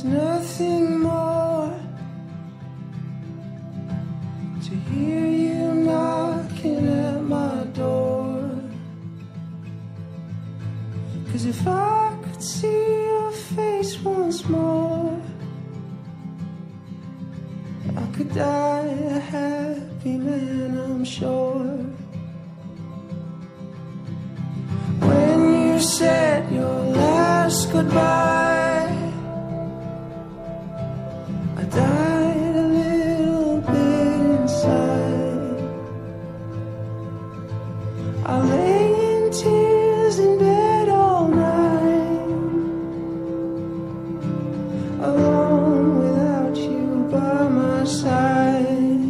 There's nothing more to hear you knocking at my door. Cause if I could see your face once more, I could die a happy man, I'm sure. When you said your last goodbye, I lay in tears in bed all night, alone without you by my side.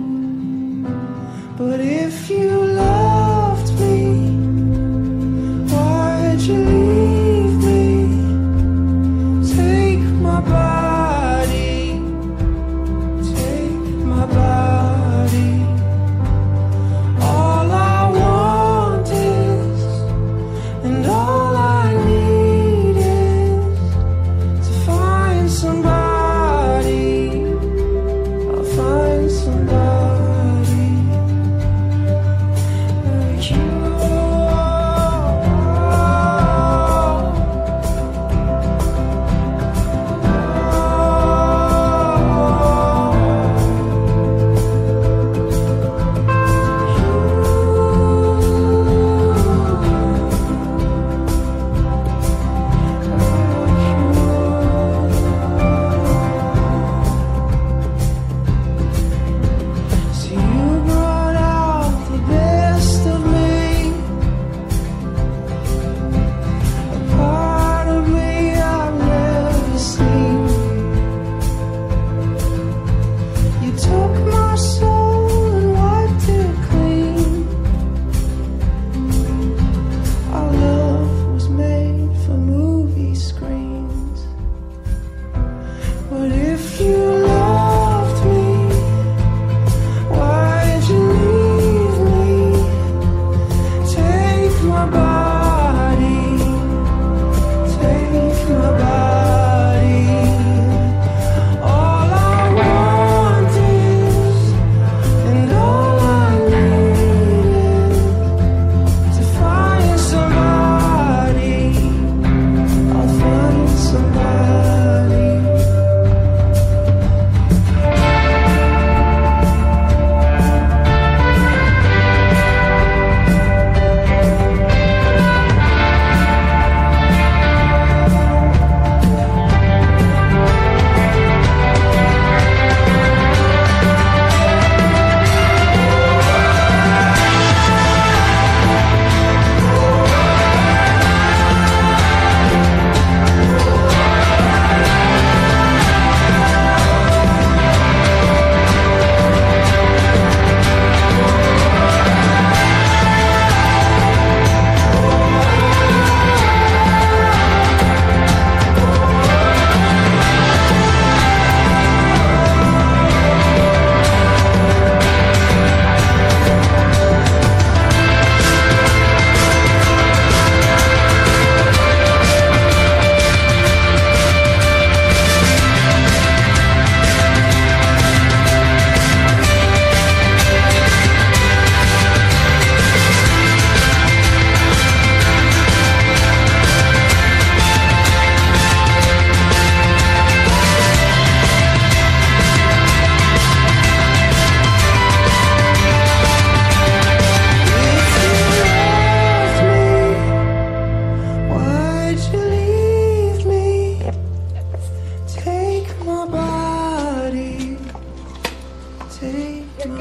But if you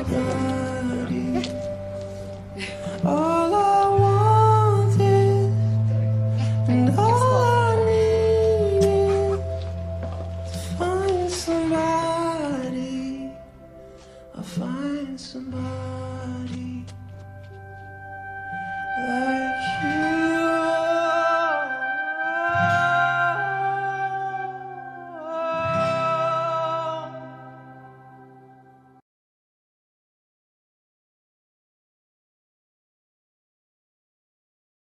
Thank.